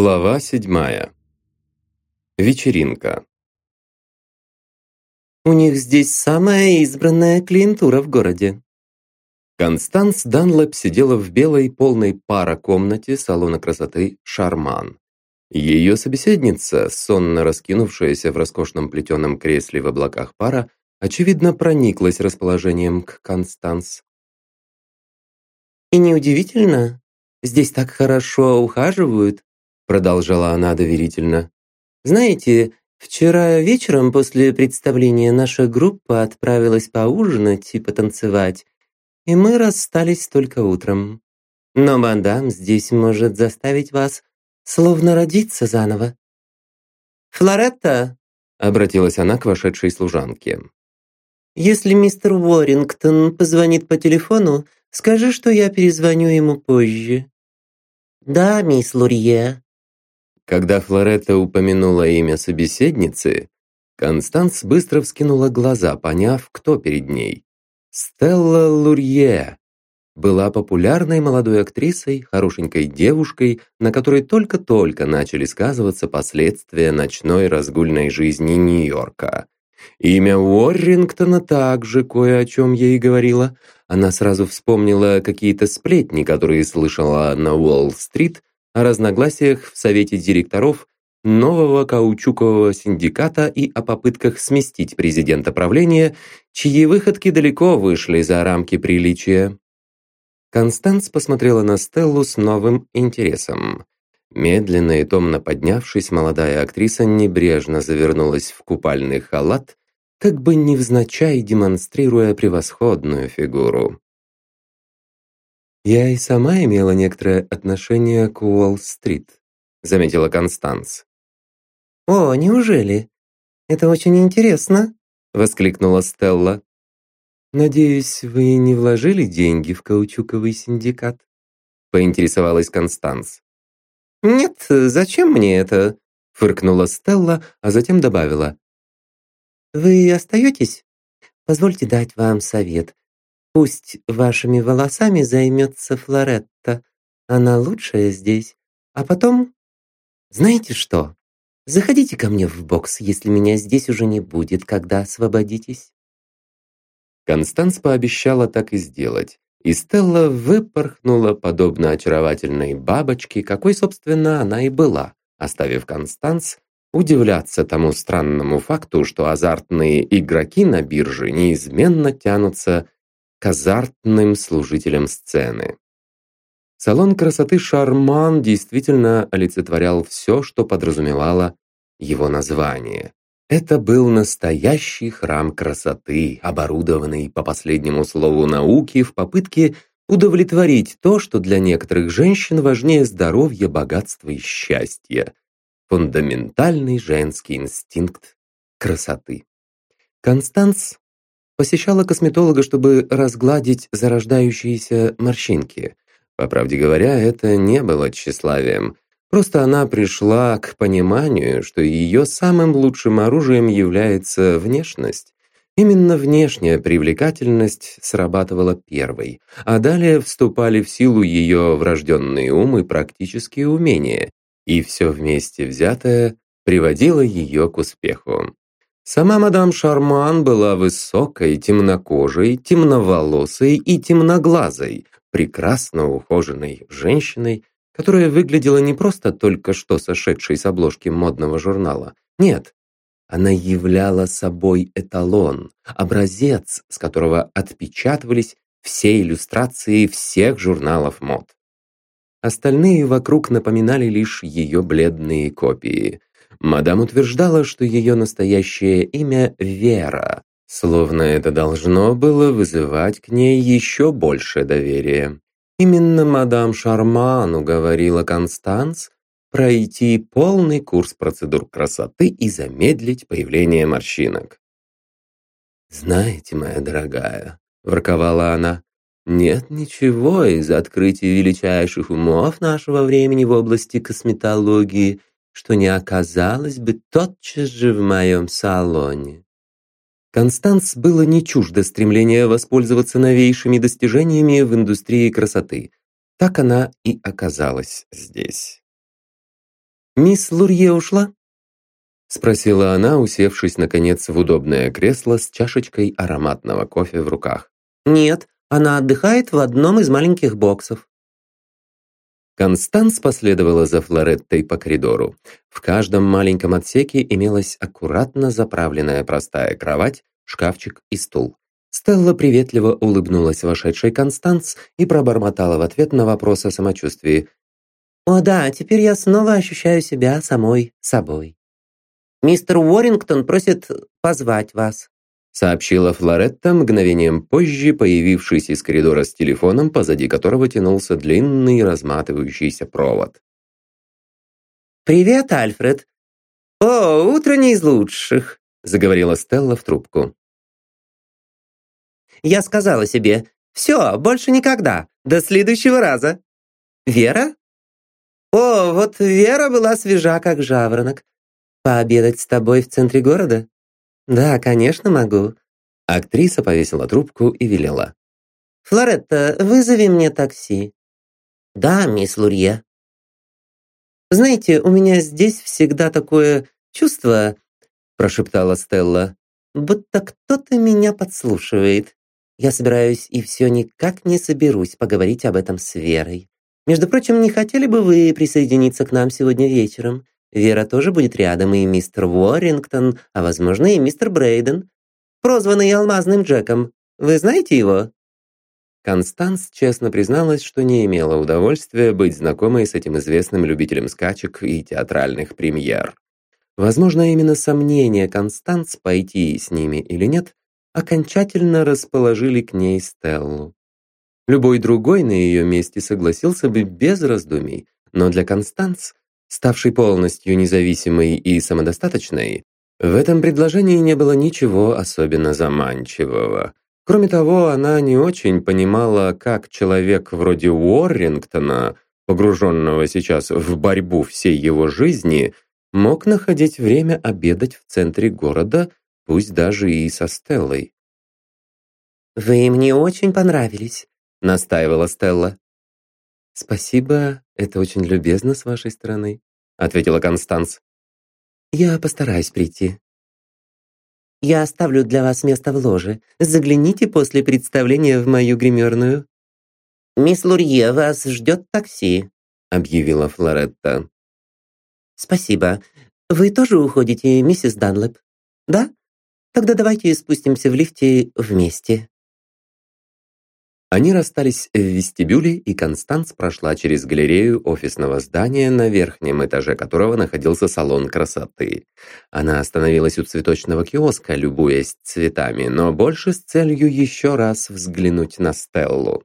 Глава седьмая. Вечеринка. «У них здесь самая избранная клиентура в городе». Констанс Данлэп сидела в белой полной пара комнате салона красоты «Шарман». Ее собеседница, сонно раскинувшаяся в роскошном плетеном кресле в облаках пара, очевидно прониклась расположением к Констанс. «И неудивительно, здесь так хорошо ухаживают, продолжала она доверительно. «Знаете, вчера вечером после представления наша группа отправилась поужинать и потанцевать, и мы расстались только утром. Но мадам здесь может заставить вас словно родиться заново». «Флоретта!» — обратилась она к вошедшей служанке. «Если мистер Уоррингтон позвонит по телефону, скажи, что я перезвоню ему позже». «Да, мисс Лурье», когда Флоретта упомянула имя собеседницы, Констанс быстро вскинула глаза, поняв, кто перед ней. Стелла Лурье была популярной молодой актрисой, хорошенькой девушкой, на которой только-только начали сказываться последствия ночной разгульной жизни Нью-Йорка. Имя Уоррингтона также кое о чем ей говорило. Она сразу вспомнила какие-то сплетни, которые слышала на Уолл-стрит, о разногласиях в совете директоров нового каучукового синдиката и о попытках сместить президента правления, чьи выходки далеко вышли за рамки приличия. Констанс посмотрела на Стеллу с новым интересом. Медленно и томно поднявшись, молодая актриса небрежно завернулась в купальный халат, как бы невзначай демонстрируя превосходную фигуру. «Я и сама имела некоторое отношение к Уолл-стрит», заметила Констанс. «О, неужели? Это очень интересно», воскликнула Стелла. «Надеюсь, вы не вложили деньги в каучуковый синдикат?» поинтересовалась Констанс. «Нет, зачем мне это?» фыркнула Стелла, а затем добавила. «Вы остаетесь? Позвольте дать вам совет. Пусть вашими волосами займется Флоретта. Она лучшая здесь. А потом... Знаете что? Заходите ко мне в бокс, если меня здесь уже не будет, когда освободитесь. Констанс пообещала так и сделать. И Стелла выпорхнула, подобно очаровательной бабочке, какой, собственно, она и была, оставив Констанс удивляться тому странному факту, что азартные игроки на бирже неизменно тянутся к азартным служителям сцены. Салон красоты «Шарман» действительно олицетворял все, что подразумевало его название. Это был настоящий храм красоты, оборудованный по последнему слову науки в попытке удовлетворить то, что для некоторых женщин важнее здоровья, богатства и счастья. Фундаментальный женский инстинкт красоты. Констанс посещала косметолога, чтобы разгладить зарождающиеся морщинки. По правде говоря, это не было тщеславием. Просто она пришла к пониманию, что ее самым лучшим оружием является внешность. Именно внешняя привлекательность срабатывала первой, а далее вступали в силу ее врожденный ум и практические умения, и все вместе взятое приводило ее к успеху. Сама мадам Шарман была высокой, темнокожей, темноволосой и темноглазой, прекрасно ухоженной женщиной, которая выглядела не просто только что сошедшей с обложки модного журнала. Нет, она являла собой эталон, образец, с которого отпечатывались все иллюстрации всех журналов мод. Остальные вокруг напоминали лишь ее бледные копии. Мадам утверждала, что ее настоящее имя Вера, словно это должно было вызывать к ней еще больше доверия. Именно мадам Шарман уговорила Констанс пройти полный курс процедур красоты и замедлить появление морщинок. «Знаете, моя дорогая», — ворковала она, «нет ничего из открытий величайших умов нашего времени в области косметологии, что не оказалось бы тотчас же в моем салоне. Констанс было не чуждо стремление воспользоваться новейшими достижениями в индустрии красоты. Так она и оказалась здесь. «Мисс Лурье ушла?» Спросила она, усевшись, наконец, в удобное кресло с чашечкой ароматного кофе в руках. «Нет, она отдыхает в одном из маленьких боксов». Констанс последовала за Флореттой по коридору. В каждом маленьком отсеке имелась аккуратно заправленная простая кровать, шкафчик и стул. Стелла приветливо улыбнулась вошедшей Констанс и пробормотала в ответ на вопрос о самочувствии. «О да, теперь я снова ощущаю себя самой собой. Мистер Уоррингтон просит позвать вас» сообщила Флоретта мгновением позже, появившись из коридора с телефоном, позади которого тянулся длинный разматывающийся провод. «Привет, Альфред!» «О, утро не из лучших», — заговорила Стелла в трубку. «Я сказала себе, все, больше никогда, до следующего раза. Вера?» «О, вот Вера была свежа, как жаворонок. Пообедать с тобой в центре города?» «Да, конечно, могу». Актриса повесила трубку и велела. «Флоретта, вызови мне такси». «Да, мисс Лурье». «Знаете, у меня здесь всегда такое чувство», прошептала Стелла, «будто кто-то меня подслушивает. Я собираюсь и все никак не соберусь поговорить об этом с Верой. Между прочим, не хотели бы вы присоединиться к нам сегодня вечером? Вера тоже будет рядом, и мистер Уоррингтон, а, возможно, и мистер Брейден, прозванный Алмазным Джеком. Вы знаете его?» Констанс честно призналась, что не имела удовольствия быть знакомой с этим известным любителем скачек и театральных премьер. Возможно, именно сомнения Констанс, пойти с ними или нет, окончательно расположили к ней Стеллу. Любой другой на ее месте согласился бы без раздумий, но для Констанс ставшей полностью независимой и самодостаточной, в этом предложении не было ничего особенно заманчивого. Кроме того, она не очень понимала, как человек вроде Уоррингтона, погруженного сейчас в борьбу всей его жизни, мог находить время обедать в центре города, пусть даже и со Стеллой. «Вы мне очень понравились», — настаивала Стелла. «Спасибо, это очень любезно с вашей стороны», ответила Констанс. «Я постараюсь прийти». «Я оставлю для вас место в ложе. Загляните после представления в мою гримерную». «Мисс Лурье, вас ждет такси», объявила Флоретта. «Спасибо. Вы тоже уходите, миссис Данлэп? Да? Тогда давайте спустимся в лифте вместе». Они расстались в вестибюле, и Констанс прошла через галерею офисного здания, на верхнем этаже которого находился салон красоты. Она остановилась у цветочного киоска, любуясь цветами, но больше с целью еще раз взглянуть на Стеллу.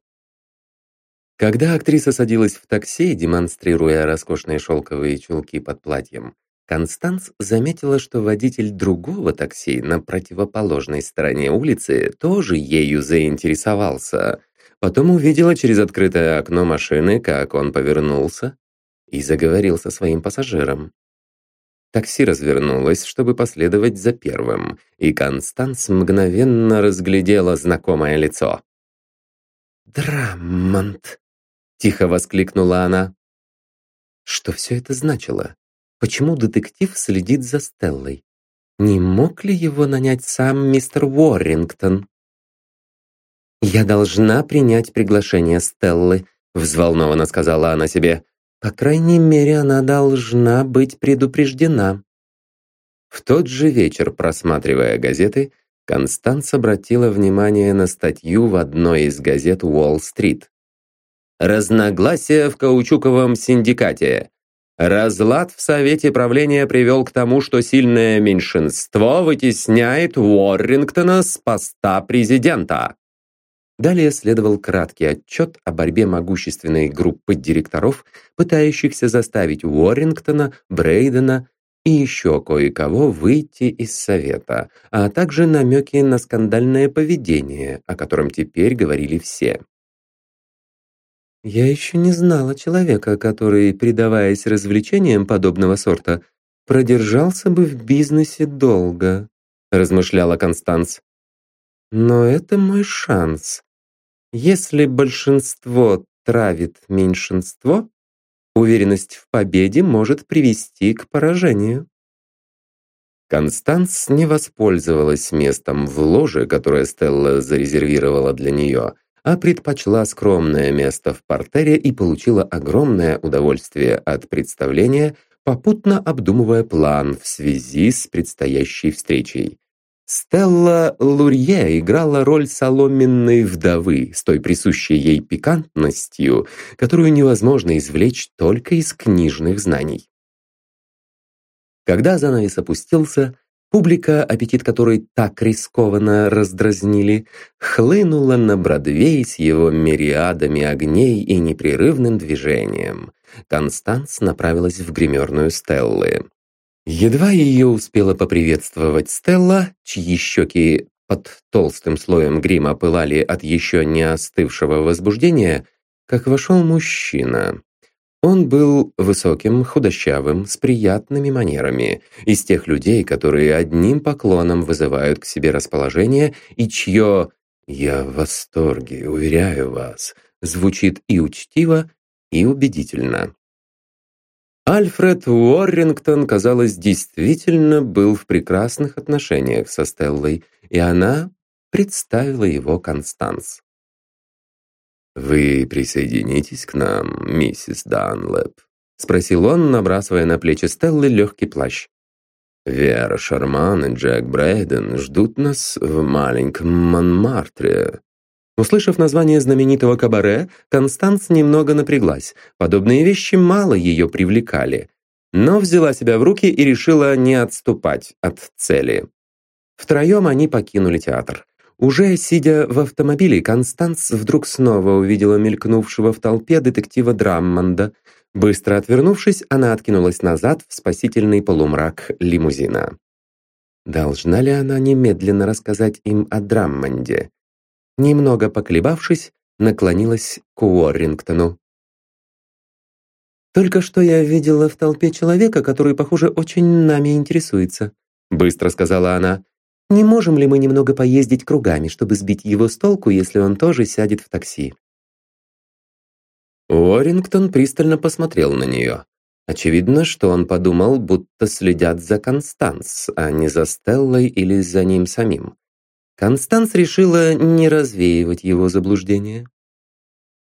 Когда актриса садилась в такси, демонстрируя роскошные шелковые чулки под платьем, Констанс заметила, что водитель другого такси на противоположной стороне улицы тоже ею заинтересовался – Потом увидела через открытое окно машины, как он повернулся и заговорил со своим пассажиром. Такси развернулось, чтобы последовать за первым, и Констанс мгновенно разглядела знакомое лицо. «Драмонт!» — тихо воскликнула она. Что все это значило? Почему детектив следит за Стеллой? Не мог ли его нанять сам мистер Уоррингтон? «Я должна принять приглашение Стеллы», — взволнованно сказала она себе. «По крайней мере, она должна быть предупреждена». В тот же вечер, просматривая газеты, Констанс обратила внимание на статью в одной из газет «Уолл-стрит». «Разногласия в каучуковом синдикате. Разлад в Совете правления привел к тому, что сильное меньшинство вытесняет Уоррингтона с поста президента». Далее следовал краткий отчет о борьбе могущественной группы директоров, пытающихся заставить Уоррингтона, Брейдена и еще кое-кого выйти из Совета, а также намеки на скандальное поведение, о котором теперь говорили все. «Я еще не знала человека, который, предаваясь развлечениям подобного сорта, продержался бы в бизнесе долго», размышляла Констанс. Но это мой шанс. Если большинство травит меньшинство, Уверенность в победе может привести к поражению. Констанс не воспользовалась местом в ложе, которое Стелла зарезервировала для нее, а предпочла скромное место в портере и получила огромное удовольствие от представления, попутно обдумывая план в связи с предстоящей встречей. Стелла Лурье играла роль соломенной вдовы с той присущей ей пикантностью, которую невозможно извлечь только из книжных знаний. Когда занавес опустился, публика, аппетит которой так рискованно раздразнили, хлынула на Бродвей с его мириадами огней и непрерывным движением. Констанс направилась в гримерную Стеллы. Едва ее успела поприветствовать Стелла, чьи щеки под толстым слоем грима пылали от еще не остывшего возбуждения, как вошел мужчина. Он был высоким, худощавым, с приятными манерами, из тех людей, которые одним поклоном вызывают к себе расположение и чье «я в восторге, уверяю вас» звучит и учтиво, и убедительно. Альфред Уоррингтон, казалось, действительно был в прекрасных отношениях со Стеллой, и она представила его Констанс. «Вы присоединитесь к нам, миссис Данлэп?» — спросил он, набрасывая на плечи Стеллы легкий плащ. «Вера Шарман и Джек Брейден ждут нас в маленьком Монмартре». Услышав название знаменитого кабаре, Констанс немного напряглась. Подобные вещи мало ее привлекали. Но взяла себя в руки и решила не отступать от цели. Втроем они покинули театр. Уже сидя в автомобиле, Констанс вдруг снова увидела мелькнувшего в толпе детектива Драммонда. Быстро отвернувшись, она откинулась назад в спасительный полумрак лимузина. Должна ли она немедленно рассказать им о Драммонде? Немного поколебавшись, наклонилась к Уоррингтону. «Только что я видела в толпе человека, который, похоже, очень нами интересуется», быстро сказала она. Не можем ли мы немного поездить кругами, чтобы сбить его с толку, если он тоже сядет в такси?» Уоррингтон пристально посмотрел на нее. Очевидно, что он подумал, будто следят за Констанс, а не за Стеллой или за ним самим. Констанс решила не развеивать его заблуждение.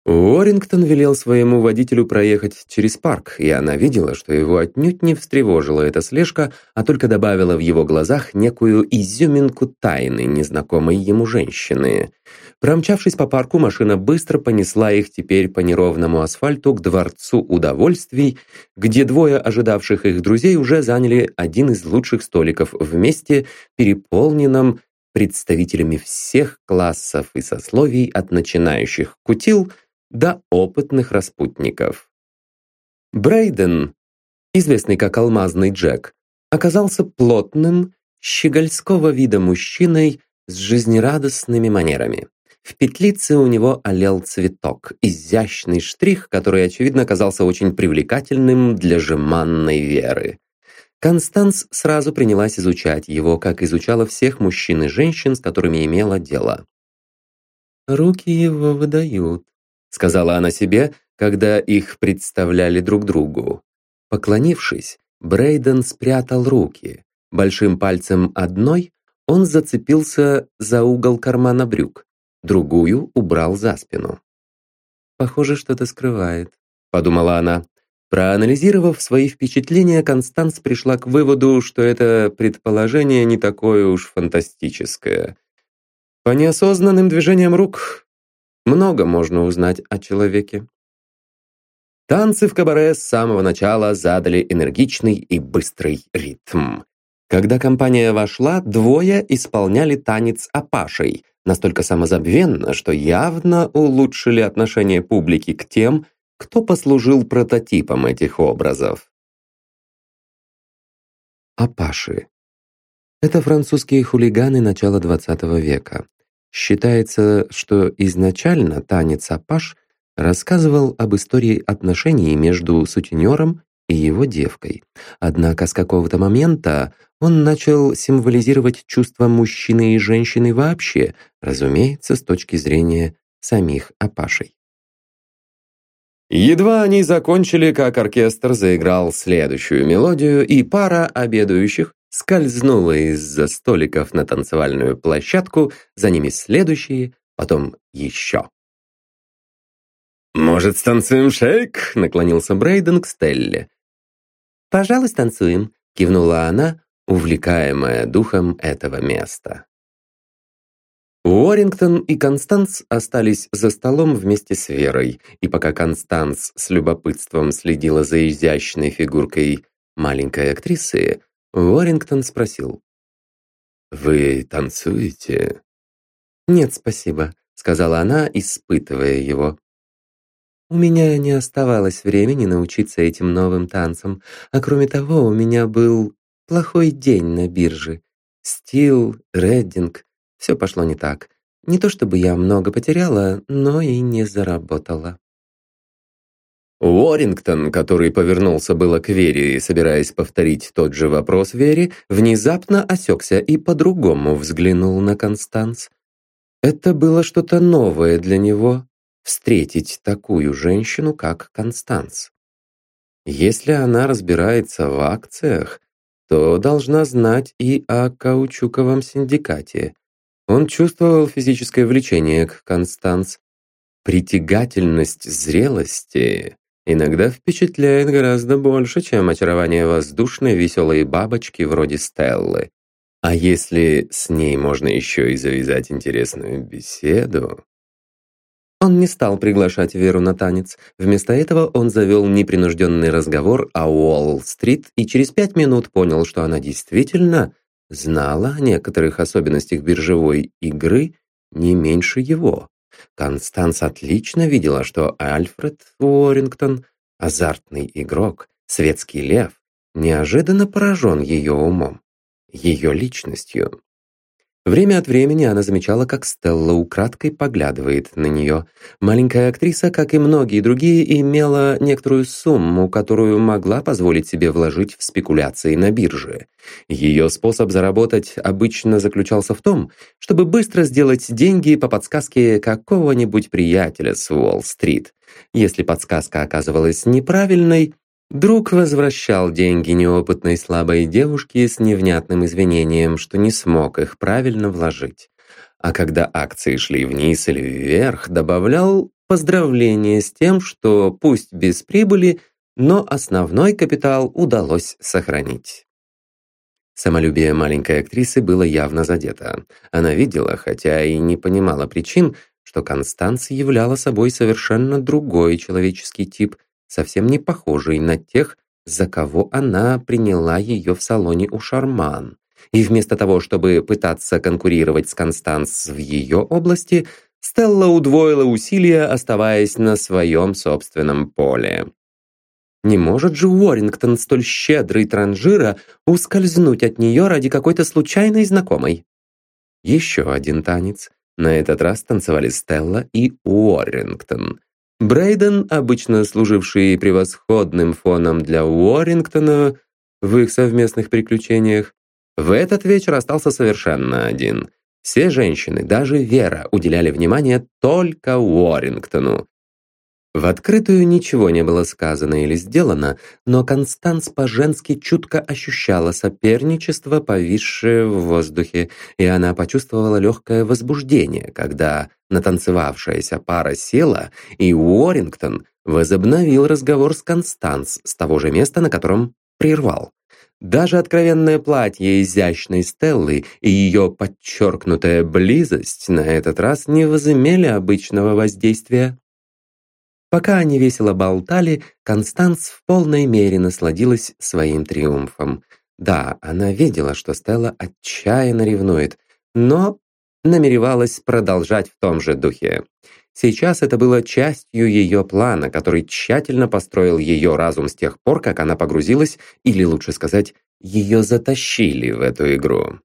Уоррингтон велел своему водителю проехать через парк, и она видела, что его отнюдь не встревожила эта слежка, а только добавила в его глазах некую изюминку тайны незнакомой ему женщины. Промчавшись по парку, машина быстро понесла их теперь по неровному асфальту к Дворцу удовольствий, где двое ожидавших их друзей уже заняли один из лучших столиков в месте, переполненном представителями всех классов и сословий от начинающих кутил – до опытных распутников. Брейден, известный как Алмазный Джек, оказался плотным, щегольского вида мужчиной с жизнерадостными манерами. В петлице у него олел цветок, изящный штрих, который, очевидно, оказался очень привлекательным для жеманной веры. Констанс сразу принялась изучать его, как изучала всех мужчин и женщин, с которыми имела дело. «Руки его выдают», сказала она себе, когда их представляли друг другу. Поклонившись, Брейден спрятал руки. Большим пальцем одной он зацепился за угол кармана брюк, другую убрал за спину. «Похоже, что-то скрывает», — подумала она. Проанализировав свои впечатления, Констанс пришла к выводу, что это предположение не такое уж фантастическое. По неосознанным движениям рук много можно узнать о человеке. Танцы в кабаре с самого начала задали энергичный и быстрый ритм. Когда компания вошла, двое исполняли танец Апашей, настолько самозабвенно, что явно улучшили отношение публики к тем, кто послужил прототипом этих образов. Апаши. Это французские хулиганы начала XX века. Считается, что изначально танец Апаш рассказывал об истории отношений между сутенером и его девкой. Однако с какого-то момента он начал символизировать чувства мужчины и женщины вообще, разумеется, с точки зрения самих Апашей. Едва они закончили, как оркестр заиграл следующую мелодию, и пара обедающих скользнула из-за столиков на танцевальную площадку, за ними следующие, потом еще. «Может, станцуем шейк?» — наклонился Брейден к Стелле. «Пожалуй, станцуем», — кивнула она, увлекаемая духом этого места. Уоррингтон и Констанс остались за столом вместе с Верой, и пока Констанс с любопытством следила за изящной фигуркой маленькой актрисы, Уоррингтон спросил. «Вы танцуете?» «Нет, спасибо», — сказала она, испытывая его. У меня не оставалось времени научиться этим новым танцам, а кроме того, у меня был плохой день на бирже. Стил, Реддинг, все пошло не так. Не то чтобы я много потеряла, но и не заработала. Уоррингтон, который повернулся было к Вере, собираясь повторить тот же вопрос Вере, внезапно осекся и по-другому взглянул на Констанс. Это было что-то новое для него, встретить такую женщину, как Констанс. Если она разбирается в акциях, то должна знать и о каучуковом синдикате. Он чувствовал физическое влечение к Констанс. Притягательность зрелости иногда впечатляет гораздо больше, чем очарование воздушной веселой бабочки вроде Стеллы. А если с ней можно еще и завязать интересную беседу, он не стал приглашать Веру на танец. Вместо этого он завел непринужденный разговор о Уолл-стрит и через пять минут понял, что она действительно знала о некоторых особенностях биржевой игры не меньше его. Констанс отлично видела, что Альфред Уоррингтон, азартный игрок, светский лев, неожиданно поражен ее умом, ее личностью. Время от времени она замечала, как Стелла украдкой поглядывает на нее. Маленькая актриса, как и многие другие, имела некоторую сумму, которую могла позволить себе вложить в спекуляции на бирже. Ее способ заработать обычно заключался в том, чтобы быстро сделать деньги по подсказке какого-нибудь приятеля с Уолл-стрит. Если подсказка оказывалась неправильной, Друг возвращал деньги неопытной слабой девушке с невнятным извинением, что не смог их правильно вложить. А когда акции шли вниз или вверх, добавлял поздравления с тем, что пусть без прибыли, но основной капитал удалось сохранить. Самолюбие маленькой актрисы было явно задето. Она видела, хотя и не понимала причин, что Констанс являла собой совершенно другой человеческий тип – совсем не похожий на тех, за кого она приняла ее в салоне у Шарман. И вместо того, чтобы пытаться конкурировать с Констанс в ее области, Стелла удвоила усилия, оставаясь на своем собственном поле. Не может же Уоррингтон, столь щедрый транжира, ускользнуть от нее ради какой-то случайной знакомой. Еще один танец. На этот раз танцевали Стелла и Уоррингтон. Брейден, обычно служивший превосходным фоном для Уоррингтона в их совместных приключениях, в этот вечер остался совершенно один. Все женщины, даже Вера, уделяли внимание только Уоррингтону. В открытую ничего не было сказано или сделано, но Констанс по-женски чутко ощущала соперничество, повисшее в воздухе, и она почувствовала легкое возбуждение, когда натанцевавшаяся пара села, и Уоррингтон возобновил разговор с Констанс с того же места, на котором прервал. Даже откровенное платье изящной Стеллы и ее подчеркнутая близость на этот раз не возымели обычного воздействия. Пока они весело болтали, Констанс в полной мере насладилась своим триумфом. Да, она видела, что Стелла отчаянно ревнует, но намеревалась продолжать в том же духе. Сейчас это было частью ее плана, который тщательно построил ее разум с тех пор, как она погрузилась, или лучше сказать, ее затащили в эту игру.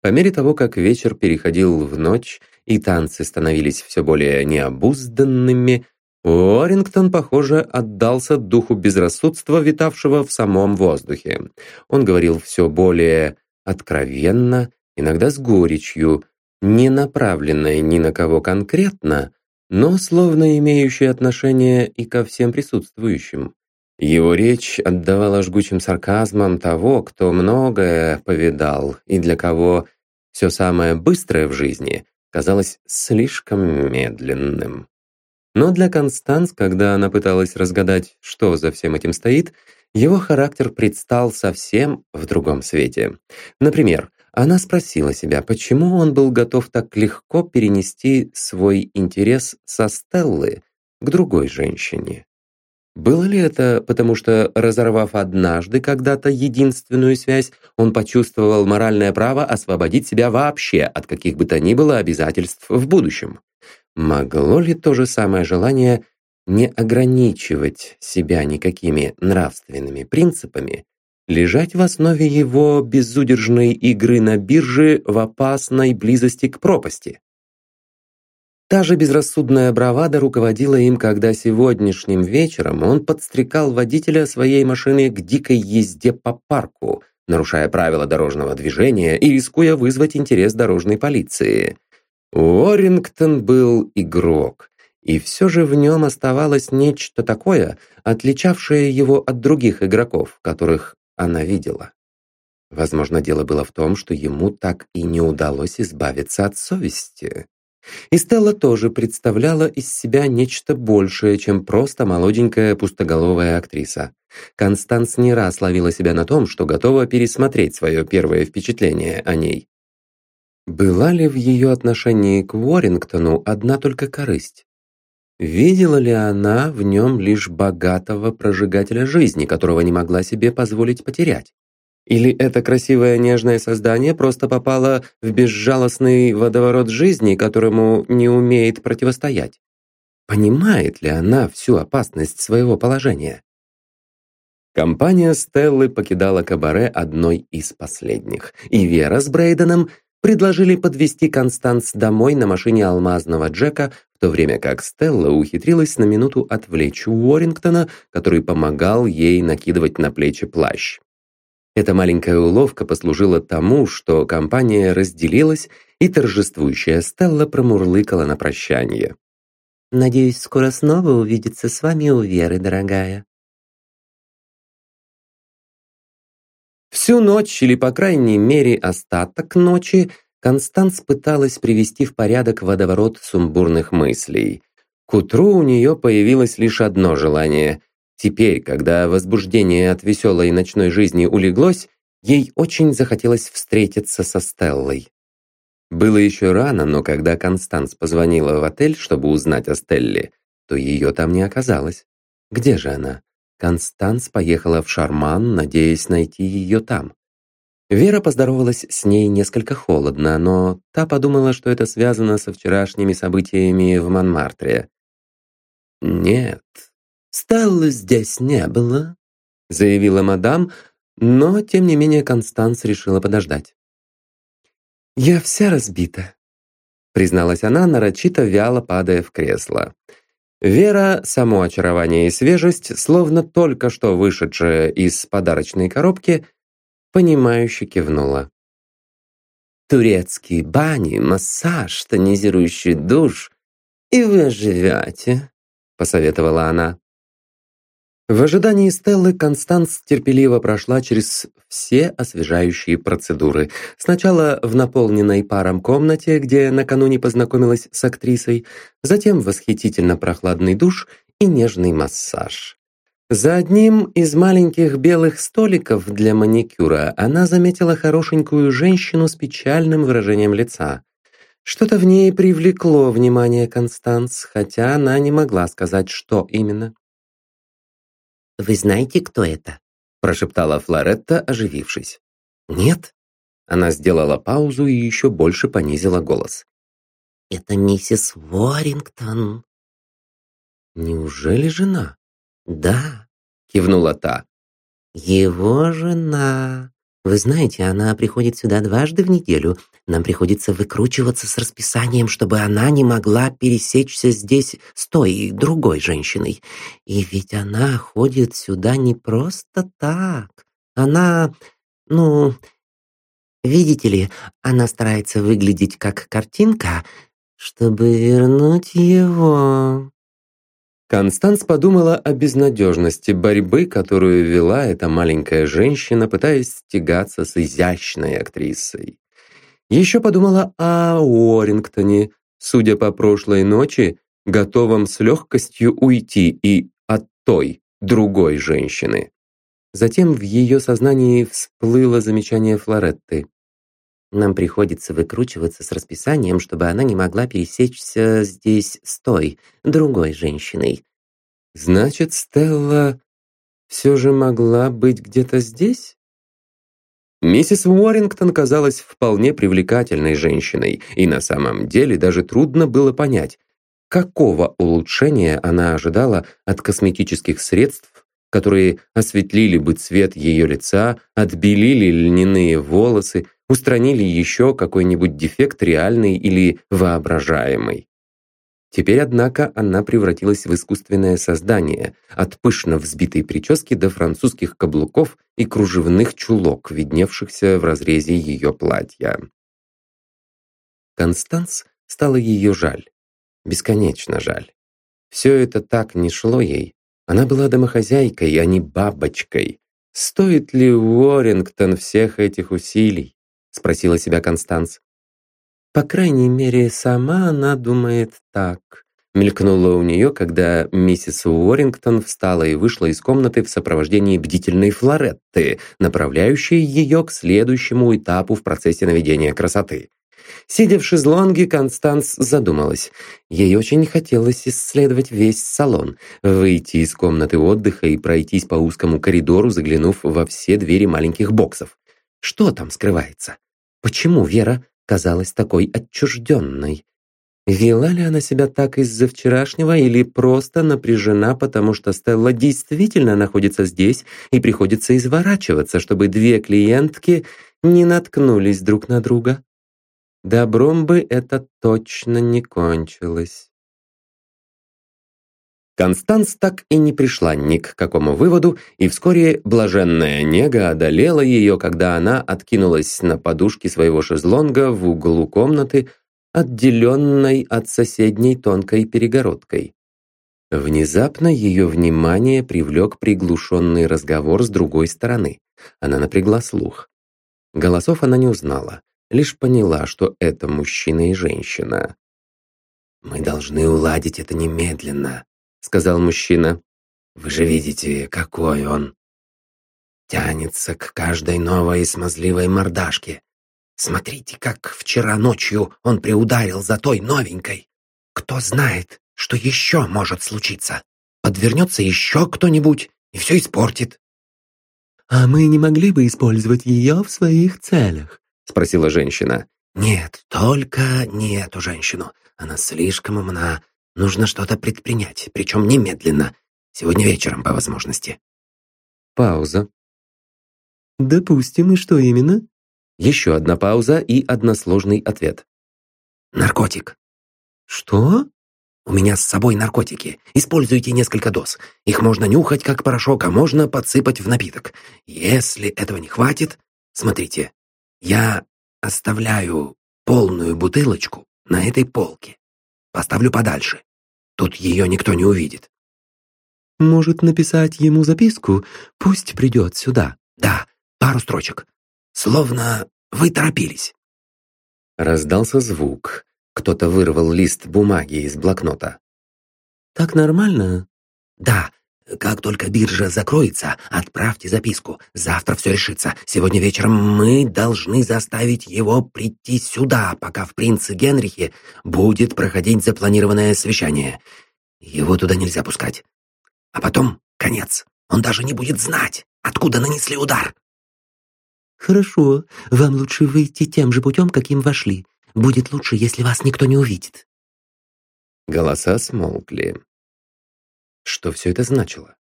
По мере того, как вечер переходил в ночь, и танцы становились все более необузданными, Уоррингтон, похоже, отдался духу безрассудства, витавшего в самом воздухе. Он говорил все более откровенно, иногда с горечью, не направленной ни на кого конкретно, но словно имеющий отношение и ко всем присутствующим. Его речь отдавала жгучим сарказмом того, кто многое повидал и для кого все самое быстрое в жизни казалось слишком медленным. Но для Констанс, когда она пыталась разгадать, что за всем этим стоит, его характер предстал совсем в другом свете. Например, она спросила себя, почему он был готов так легко перенести свой интерес со Стеллы к другой женщине. Было ли это потому, что, разорвав однажды когда-то единственную связь, он почувствовал моральное право освободить себя вообще от каких бы то ни было обязательств в будущем? Могло ли то же самое желание не ограничивать себя никакими нравственными принципами лежать в основе его безудержной игры на бирже в опасной близости к пропасти? Та же безрассудная бравада руководила им, когда сегодняшним вечером он подстрекал водителя своей машины к дикой езде по парку, нарушая правила дорожного движения и рискуя вызвать интерес дорожной полиции. Уоррингтон был игрок, и все же в нем оставалось нечто такое, отличавшее его от других игроков, которых она видела. Возможно, дело было в том, что ему так и не удалось избавиться от совести. И Стелла тоже представляла из себя нечто большее, чем просто молоденькая пустоголовая актриса. Констанс не раз ловила себя на том, что готова пересмотреть свое первое впечатление о ней. Была ли в ее отношении к Уоррингтону одна только корысть? Видела ли она в нем лишь богатого прожигателя жизни, которого не могла себе позволить потерять? Или это красивое нежное создание просто попало в безжалостный водоворот жизни, которому не умеет противостоять? Понимает ли она всю опасность своего положения? Компания Стеллы покидала кабаре одной из последних, и Вера с Брейденом предложили подвести Констанс домой на машине алмазного Джека, в то время как Стелла ухитрилась на минуту отвлечь Уоррингтона, который помогал ей накидывать на плечи плащ. Эта маленькая уловка послужила тому, что компания разделилась, и торжествующая Стелла промурлыкала на прощание. «Надеюсь, скоро снова увидеться с вами у Веры, дорогая». Всю ночь, или, по крайней мере, остаток ночи, Констанс пыталась привести в порядок водоворот сумбурных мыслей. К утру у нее появилось лишь одно желание Теперь, когда возбуждение от веселой ночной жизни улеглось, ей очень захотелось встретиться со Стеллой. Было еще рано, но когда Констанс позвонила в отель, чтобы узнать о Стелле, то ее там не оказалось. Где же она? Констанс поехала в Шарман, надеясь найти ее там. Вера поздоровалась с ней несколько холодно, но та подумала, что это связано со вчерашними событиями в Монмартре. Нет, «Стеллы здесь не было», — заявила мадам, но, тем не менее, Констанс решила подождать. «Я вся разбита», — призналась она, нарочито вяло падая в кресло. Вера, само очарование и свежесть, словно только что вышедшая из подарочной коробки, понимающе кивнула. «Турецкие бани, массаж, тонизирующий душ, и вы живете», — посоветовала она. В ожидании Стеллы Констанс терпеливо прошла через все освежающие процедуры. Сначала в наполненной паром комнате, где накануне познакомилась с актрисой, затем восхитительно прохладный душ и нежный массаж. За одним из маленьких белых столиков для маникюра она заметила хорошенькую женщину с печальным выражением лица. Что-то в ней привлекло внимание Констанс, хотя она не могла сказать, что именно. «Вы знаете, кто это?» Прошептала Флоретта, оживившись. «Нет?» Она сделала паузу и еще больше понизила голос. «Это миссис Уоррингтон». «Неужели жена?» «Да», кивнула та. «Его жена. Вы знаете, она приходит сюда дважды в неделю. Нам приходится выкручиваться с расписанием, чтобы она не могла пересечься здесь с той другой женщиной. И ведь она ходит сюда не просто так. Она, ну, видите ли, она старается выглядеть как картинка, чтобы вернуть его». Констанс подумала о безнадежности борьбы, которую вела эта маленькая женщина, пытаясь стягаться с изящной актрисой. Еще подумала о Уоррингтоне, судя по прошлой ночи, готовом с легкостью уйти и от той, другой женщины. Затем в ее сознании всплыло замечание Флоретты. Нам приходится выкручиваться с расписанием, чтобы она не могла пересечься здесь с той, другой женщиной. Значит, Стелла все же могла быть где-то здесь? Миссис Уоррингтон казалась вполне привлекательной женщиной, и на самом деле даже трудно было понять, какого улучшения она ожидала от косметических средств, которые осветлили бы цвет ее лица, отбелили льняные волосы, устранили еще какой-нибудь дефект реальный или воображаемый. Теперь, однако, она превратилась в искусственное создание, от пышно взбитой прически до французских каблуков и кружевных чулок, видневшихся в разрезе ее платья. Констанс стало ее жаль. Бесконечно жаль. Все это так не шло ей. Она была домохозяйкой, а не бабочкой. Стоит ли Уоррингтон всех этих усилий? Спросила себя Констанс. По крайней мере, сама она думает так. Мелькнуло у нее, когда миссис Уоррингтон встала и вышла из комнаты в сопровождении бдительной Флоретты, направляющей ее к следующему этапу в процессе наведения красоты. Сидя в шезлонге, Констанс задумалась. Ей очень хотелось исследовать весь салон, выйти из комнаты отдыха и пройтись по узкому коридору, заглянув во все двери маленьких боксов. Что там скрывается? Почему Вера казалась такой отчужденной? Вела ли она себя так из-за вчерашнего или просто напряжена, потому что Стелла действительно находится здесь и приходится изворачиваться, чтобы две клиентки не наткнулись друг на друга? Добром бы это точно не кончилось. Констанс так и не пришла ни к какому выводу, и вскоре блаженная нега одолела ее, когда она откинулась на подушке своего шезлонга в углу комнаты, отделенной от соседней тонкой перегородкой. Внезапно ее внимание привлек приглушенный разговор с другой стороны. Она напрягла слух. Голосов она не узнала, лишь поняла, что это мужчина и женщина. «Мы должны уладить это немедленно», — сказал мужчина. «Вы же видите, какой он. Тянется к каждой новой смазливой мордашке. Смотрите, как вчера ночью он приударил за той новенькой. Кто знает, что еще может случиться. Подвернется еще кто-нибудь и все испортит». «А мы не могли бы использовать ее в своих целях?» — спросила женщина. «Нет, только не эту женщину. Она слишком умна, Нужно что-то предпринять, причем немедленно. Сегодня вечером, по возможности. Пауза. Допустим, и что именно? Еще одна пауза и односложный ответ. Наркотик. Что? У меня с собой наркотики. Используйте несколько доз. Их можно нюхать как порошок, а можно подсыпать в напиток. Если этого не хватит, смотрите, я оставляю полную бутылочку на этой полке. Поставлю подальше. Тут ее никто не увидит. Может, написать ему записку? Пусть придет сюда. Да, пару строчек. Словно вы торопились. Раздался звук. Кто-то вырвал лист бумаги из блокнота. Так нормально? Да. Как только биржа закроется, отправьте записку. Завтра все решится. Сегодня вечером мы должны заставить его прийти сюда, пока в принце Генрихе будет проходить запланированное совещание. Его туда нельзя пускать. А потом конец. Он даже не будет знать, откуда нанесли удар. Хорошо. Вам лучше выйти тем же путем, каким вошли. Будет лучше, если вас никто не увидит. Голоса смолкли. Что все это значило?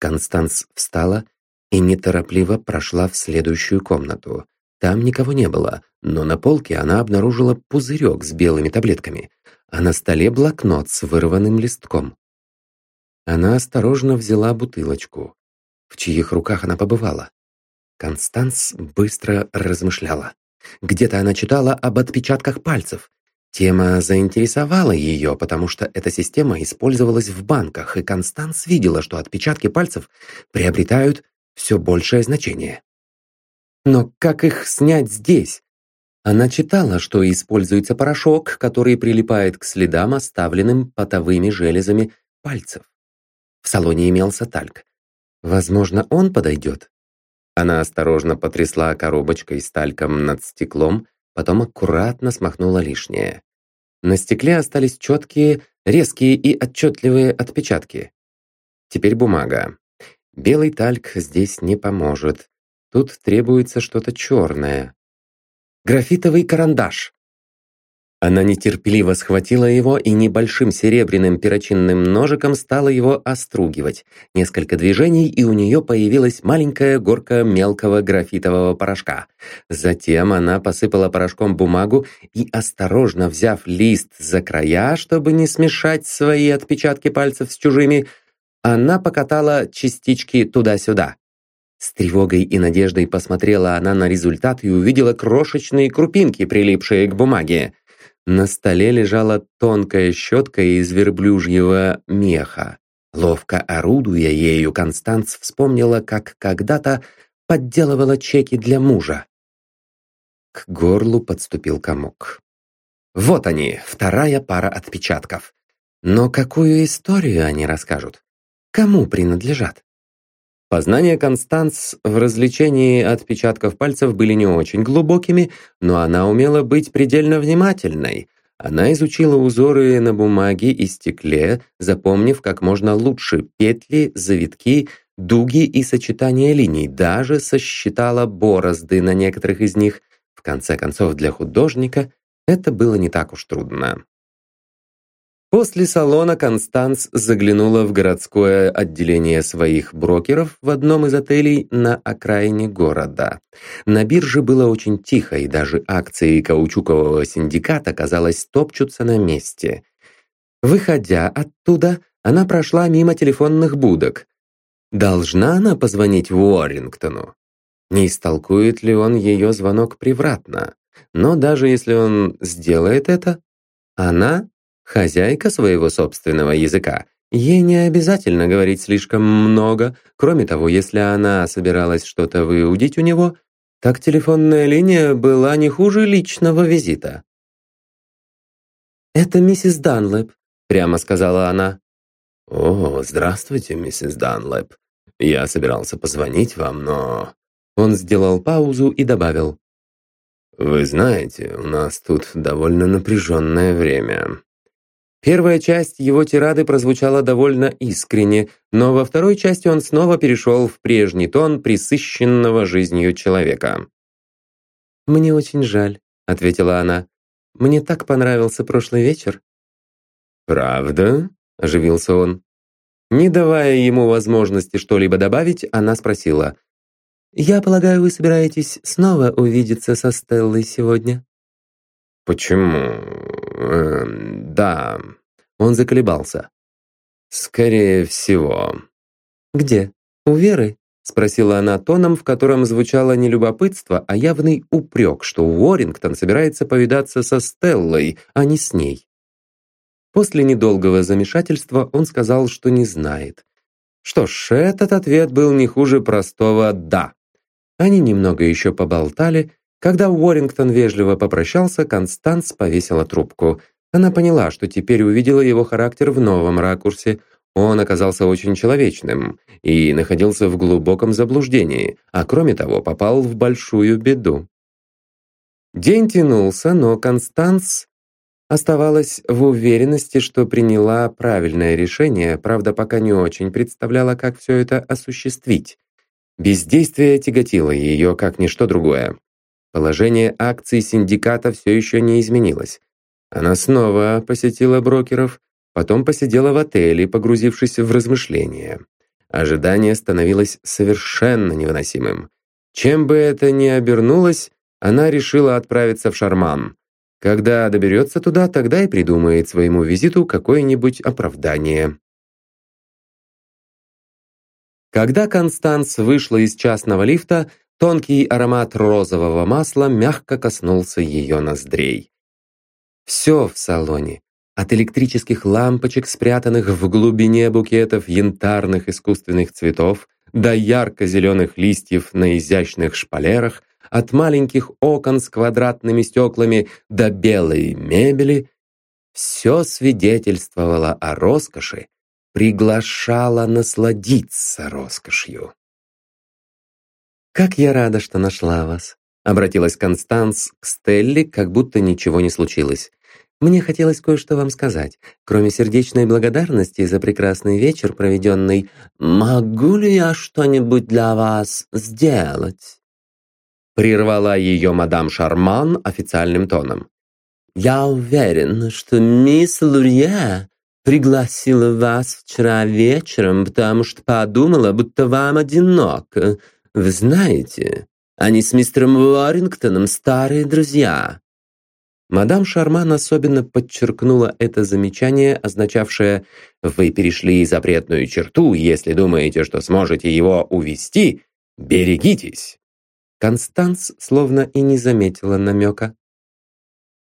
Констанс встала и неторопливо прошла в следующую комнату. Там никого не было, но на полке она обнаружила пузырек с белыми таблетками, а на столе блокнот с вырванным листком. Она осторожно взяла бутылочку. В чьих руках она побывала? Констанс быстро размышляла. Где-то она читала об отпечатках пальцев. Тема заинтересовала ее, потому что эта система использовалась в банках, и Констанс видела, что отпечатки пальцев приобретают все большее значение. Но как их снять здесь? Она читала, что используется порошок, который прилипает к следам, оставленным потовыми железами пальцев. В салоне имелся тальк. Возможно, он подойдет. Она осторожно потрясла коробочкой с тальком над стеклом, потом аккуратно смахнула лишнее. На стекле остались четкие, резкие и отчетливые отпечатки. Теперь бумага. Белый тальк здесь не поможет. Тут требуется что-то черное. Графитовый карандаш. Она нетерпеливо схватила его и небольшим серебряным перочинным ножиком стала его остругивать. Несколько движений, и у нее появилась маленькая горка мелкого графитового порошка. Затем она посыпала порошком бумагу и, осторожно взяв лист за края, чтобы не смешать свои отпечатки пальцев с чужими, она покатала частички туда-сюда. С тревогой и надеждой посмотрела она на результат и увидела крошечные крупинки, прилипшие к бумаге. На столе лежала тонкая щетка из верблюжьего меха. Ловко орудуя ею, Констанц вспомнила, как когда-то подделывала чеки для мужа. К горлу подступил комок. Вот они, вторая пара отпечатков. Но какую историю они расскажут? Кому принадлежат? Познания Констанс в развлечении отпечатков пальцев были не очень глубокими, но она умела быть предельно внимательной. Она изучила узоры на бумаге и стекле, запомнив как можно лучше петли, завитки, дуги и сочетания линий, даже сосчитала борозды на некоторых из них. В конце концов, для художника это было не так уж трудно. После салона Констанс заглянула в городское отделение своих брокеров в одном из отелей на окраине города. На бирже было очень тихо, и даже акции каучукового синдиката, казалось, топчутся на месте. Выходя оттуда, она прошла мимо телефонных будок. Должна она позвонить Уоррингтону? Не истолкует ли он ее звонок превратно? Но даже если он сделает это, она хозяйка своего собственного языка. Ей не обязательно говорить слишком много. Кроме того, если она собиралась что-то выудить у него, так телефонная линия была не хуже личного визита. «Это миссис Данлэп», — прямо сказала она. «О, здравствуйте, миссис Данлэп. Я собирался позвонить вам, но...» Он сделал паузу и добавил. «Вы знаете, у нас тут довольно напряженное время. Первая часть его тирады прозвучала довольно искренне, но во второй части он снова перешел в прежний тон присыщенного жизнью человека. «Мне очень жаль», — ответила она. «Мне так понравился прошлый вечер». «Правда?» — оживился он. Не давая ему возможности что-либо добавить, она спросила. «Я полагаю, вы собираетесь снова увидеться со Стеллой сегодня?» «Почему? Э, да, он заколебался. Скорее всего. Где? У Веры? Спросила она тоном, в котором звучало не любопытство, а явный упрек, что Уоррингтон собирается повидаться со Стеллой, а не с ней. После недолгого замешательства он сказал, что не знает. Что ж, этот ответ был не хуже простого «да». Они немного еще поболтали, когда Уоррингтон вежливо попрощался, Констанс повесила трубку. Она поняла, что теперь увидела его характер в новом ракурсе. Он оказался очень человечным и находился в глубоком заблуждении, а кроме того попал в большую беду. День тянулся, но Констанс оставалась в уверенности, что приняла правильное решение, правда, пока не очень представляла, как все это осуществить. Бездействие тяготило ее, как ничто другое. Положение акций синдиката все еще не изменилось. Она снова посетила брокеров, потом посидела в отеле, погрузившись в размышления. Ожидание становилось совершенно невыносимым. Чем бы это ни обернулось, она решила отправиться в Шарман. Когда доберется туда, тогда и придумает своему визиту какое-нибудь оправдание. Когда Констанс вышла из частного лифта, Тонкий аромат розового масла мягко коснулся ее ноздрей. Все в салоне, от электрических лампочек, спрятанных в глубине букетов янтарных искусственных цветов, до ярко-зеленых листьев на изящных шпалерах, от маленьких окон с квадратными стеклами до белой мебели, все свидетельствовало о роскоши, приглашало насладиться роскошью. «Как я рада, что нашла вас», — обратилась Констанс к Стелле, как будто ничего не случилось. «Мне хотелось кое-что вам сказать. Кроме сердечной благодарности за прекрасный вечер, проведенный, могу ли я что-нибудь для вас сделать?» Прервала ее мадам Шарман официальным тоном. «Я уверен, что мисс Лурье пригласила вас вчера вечером, потому что подумала, будто вам одиноко. Вы знаете, они с мистером Уоррингтоном старые друзья». Мадам Шарман особенно подчеркнула это замечание, означавшее «Вы перешли запретную черту, если думаете, что сможете его увести, берегитесь». Констанс словно и не заметила намека.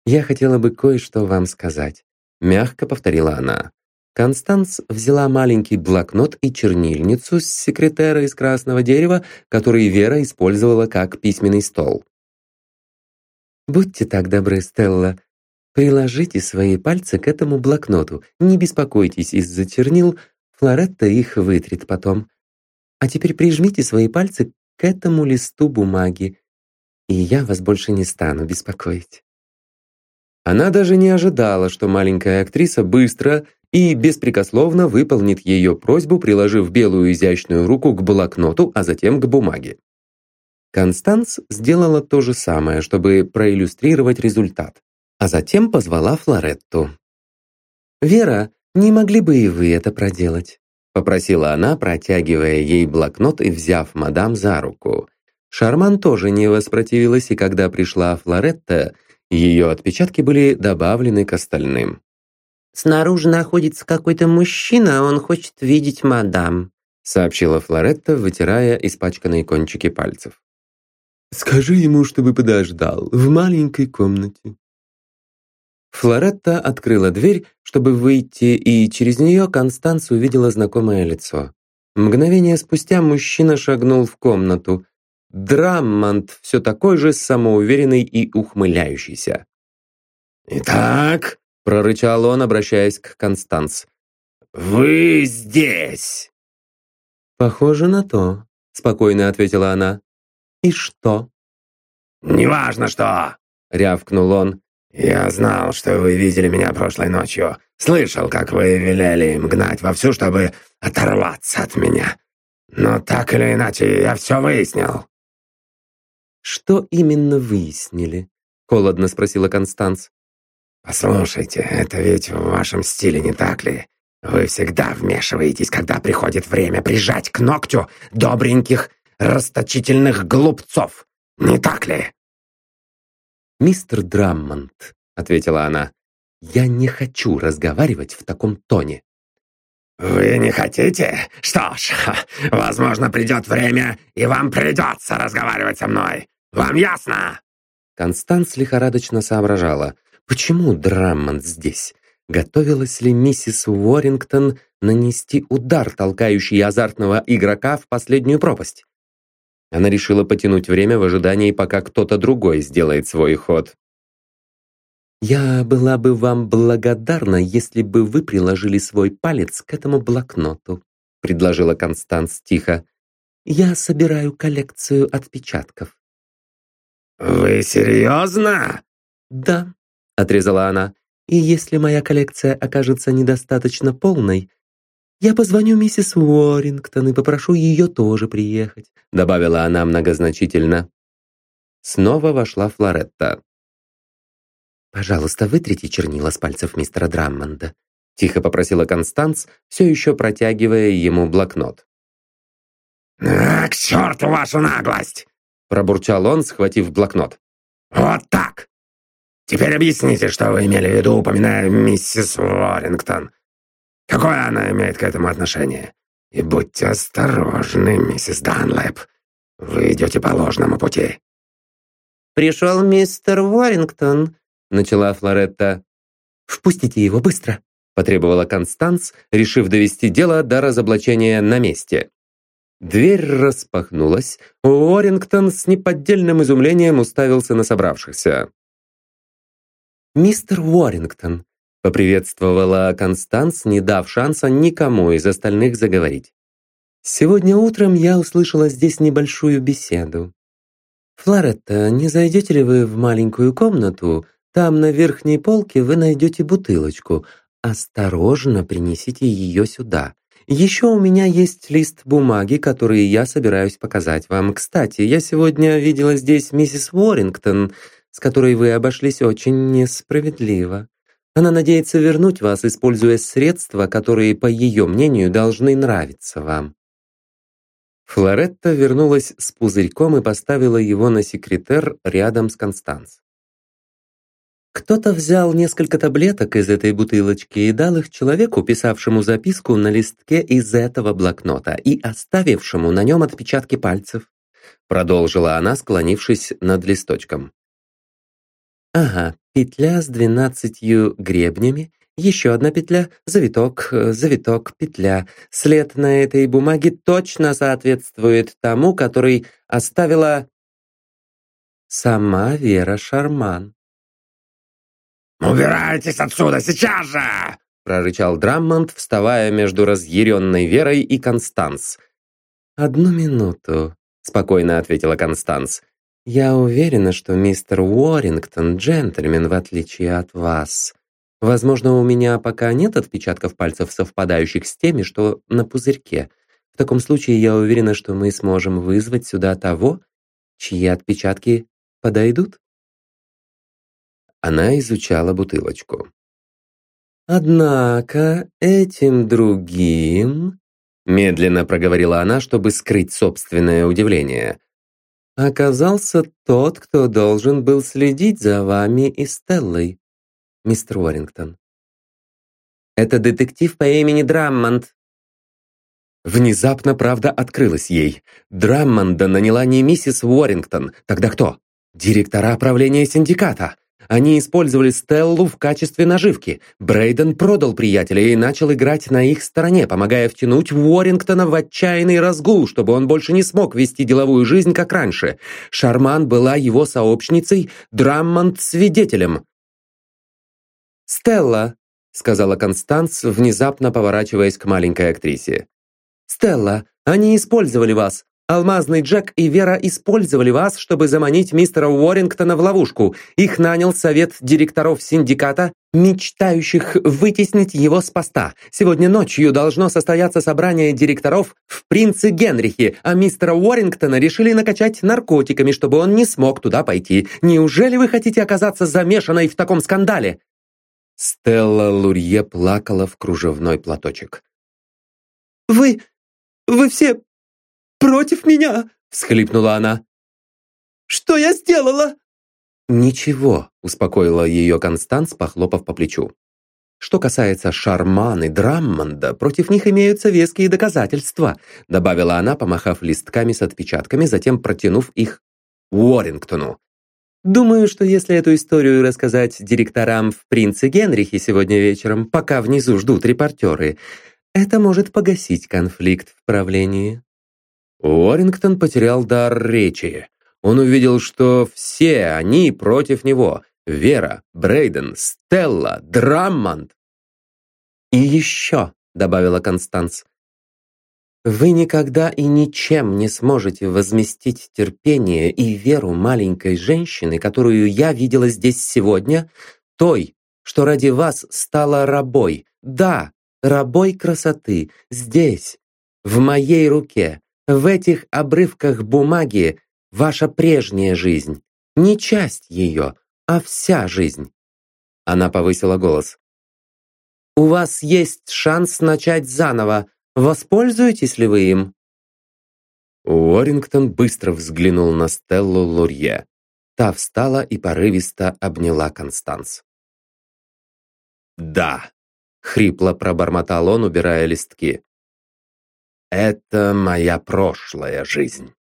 «Я хотела бы кое-что вам сказать», — мягко повторила она. Констанс взяла маленький блокнот и чернильницу с секретера из красного дерева, который Вера использовала как письменный стол. «Будьте так добры, Стелла, приложите свои пальцы к этому блокноту. Не беспокойтесь из-за чернил, Флоретта их вытрет потом. А теперь прижмите свои пальцы к этому листу бумаги, и я вас больше не стану беспокоить». Она даже не ожидала, что маленькая актриса быстро и беспрекословно выполнит ее просьбу, приложив белую изящную руку к блокноту, а затем к бумаге. Констанс сделала то же самое, чтобы проиллюстрировать результат, а затем позвала Флоретту. «Вера, не могли бы и вы это проделать?» попросила она, протягивая ей блокнот и взяв мадам за руку. Шарман тоже не воспротивилась, и когда пришла Флоретта, ее отпечатки были добавлены к остальным. «Снаружи находится какой-то мужчина, он хочет видеть мадам», сообщила Флоретта, вытирая испачканные кончики пальцев. «Скажи ему, чтобы подождал в маленькой комнате», Флоретта открыла дверь, чтобы выйти, и через нее Констанс увидела знакомое лицо. Мгновение спустя мужчина шагнул в комнату. Драммонд все такой же самоуверенный и ухмыляющийся. «Итак», — прорычал он, обращаясь к Констанс, — «вы здесь?» «Похоже на то», — спокойно ответила она. «И что?» «Неважно что», — рявкнул он. «Я знал, что вы видели меня прошлой ночью. Слышал, как вы велели им гнать вовсю, чтобы оторваться от меня. Но так или иначе, я все выяснил». «Что именно выяснили?» — холодно спросила Констанс. «Послушайте, это ведь в вашем стиле, не так ли? Вы всегда вмешиваетесь, когда приходит время прижать к ногтю добреньких, расточительных глупцов, не так ли?» «Мистер Драммонд», — ответила она, — «я не хочу разговаривать в таком тоне». «Вы не хотите? Что ж, возможно, придет время, и вам придется разговаривать со мной. Вам ясно?» Констанс лихорадочно соображала. «Почему Драммонд здесь? Готовилась ли миссис Уоррингтон нанести удар, толкающий азартного игрока в последнюю пропасть? Она решила потянуть время в ожидании, пока кто-то другой сделает свой ход. «Я была бы вам благодарна, если бы вы приложили свой палец к этому блокноту», предложила Констанс тихо. «Я собираю коллекцию отпечатков». «Вы серьезно?» «Да», — отрезала она. «И если моя коллекция окажется недостаточно полной, «Я позвоню миссис Уоррингтон и попрошу ее тоже приехать», добавила она многозначительно. Снова вошла Флоретта. «Пожалуйста, вытрите чернила с пальцев мистера Драммонда», тихо попросила Констанс, все еще протягивая ему блокнот. «А, к черту вашу наглость!» пробурчал он, схватив блокнот. «Вот так! Теперь объясните, что вы имели в виду, упоминая миссис Уоррингтон. Какое она имеет к этому отношение? И будьте осторожны, миссис Данлэп. Вы идете по ложному пути». «Пришел мистер Уоррингтон», — начала Флоретта. Впустите его быстро!» потребовала Констанс, решив довести дело до разоблачения на месте. Дверь распахнулась. Уоррингтон с неподдельным изумлением уставился на собравшихся. «Мистер Уоррингтон», — поприветствовала Констанс, не дав шанса никому из остальных заговорить. «Сегодня утром я услышала здесь небольшую беседу. Флоретта, не зайдете ли вы в маленькую комнату? Там на верхней полке вы найдете бутылочку. Осторожно принесите ее сюда. Еще у меня есть лист бумаги, который я собираюсь показать вам. Кстати, я сегодня видела здесь миссис Уоррингтон, с которой вы обошлись очень несправедливо. Она надеется вернуть вас, используя средства, которые, по ее мнению, должны нравиться вам. Флоретта вернулась с пузырьком и поставила его на секретер рядом с Констанс. Кто-то взял несколько таблеток из этой бутылочки и дал их человеку, писавшему записку на листке из этого блокнота и оставившему на нем отпечатки пальцев. Продолжила она, склонившись над листочком. Ага, петля с двенадцатью гребнями, еще одна петля, завиток, завиток, петля. След на этой бумаге точно соответствует тому, который оставила сама Вера Шарман. «Убирайтесь отсюда сейчас же!» прорычал Драммонд, вставая между разъяренной Верой и Констанс. «Одну минуту», — спокойно ответила Констанс. «Я уверена, что мистер Уоррингтон джентльмен, в отличие от вас. Возможно, у меня пока нет отпечатков пальцев, совпадающих с теми, что на пузырьке. В таком случае я уверена, что мы сможем вызвать сюда того, чьи отпечатки подойдут». Она изучала бутылочку. «Однако этим другим...» Медленно проговорила она, чтобы скрыть собственное удивление. «Оказался тот, кто должен был следить за вами и Стеллой, мистер Уоррингтон». «Это детектив по имени Драммонд», Внезапно правда открылась ей. Драммонда наняла не миссис Уоррингтон. Тогда кто? Директора правления синдиката. Они использовали Стеллу в качестве наживки. Брейден продал приятеля и начал играть на их стороне, помогая втянуть Уоррингтона в отчаянный разгул, чтобы он больше не смог вести деловую жизнь, как раньше. Шарман была его сообщницей, Драммонд — свидетелем. «Стелла», — сказала Констанс, внезапно поворачиваясь к маленькой актрисе. «Стелла, они использовали вас. Алмазный Джек и Вера использовали вас, чтобы заманить мистера Уоррингтона в ловушку. Их нанял совет директоров синдиката, мечтающих вытеснить его с поста. Сегодня ночью должно состояться собрание директоров в Принце Генрихе, а мистера Уоррингтона решили накачать наркотиками, чтобы он не смог туда пойти. Неужели вы хотите оказаться замешанной в таком скандале?» Стелла Лурье плакала в кружевной платочек. «Вы... вы все против меня!» — всхлипнула она. «Что я сделала?» «Ничего», — успокоила ее Констанс, похлопав по плечу. «Что касается Шарман и Драммонда, против них имеются веские доказательства», добавила она, помахав листками с отпечатками, затем протянув их Уоррингтону. «Думаю, что если эту историю рассказать директорам в «Принце Генрихе» сегодня вечером, пока внизу ждут репортеры, это может погасить конфликт в правлении». Уоррингтон потерял дар речи. Он увидел, что все они против него. Вера, Брейден, Стелла, Драммонд. «И еще», — добавила Констанс, «вы никогда и ничем не сможете возместить терпение и веру маленькой женщины, которую я видела здесь сегодня, той, что ради вас стала рабой. Да, рабой красоты, здесь, в моей руке, в этих обрывках бумаги ваша прежняя жизнь. Не часть ее, а вся жизнь. Она повысила голос. У вас есть шанс начать заново. Воспользуетесь ли вы им? Уоррингтон быстро взглянул на Стеллу Лурье. Та встала и порывисто обняла Констанс. «Да», — хрипло пробормотал он, убирая листки. Это моя прошлая жизнь.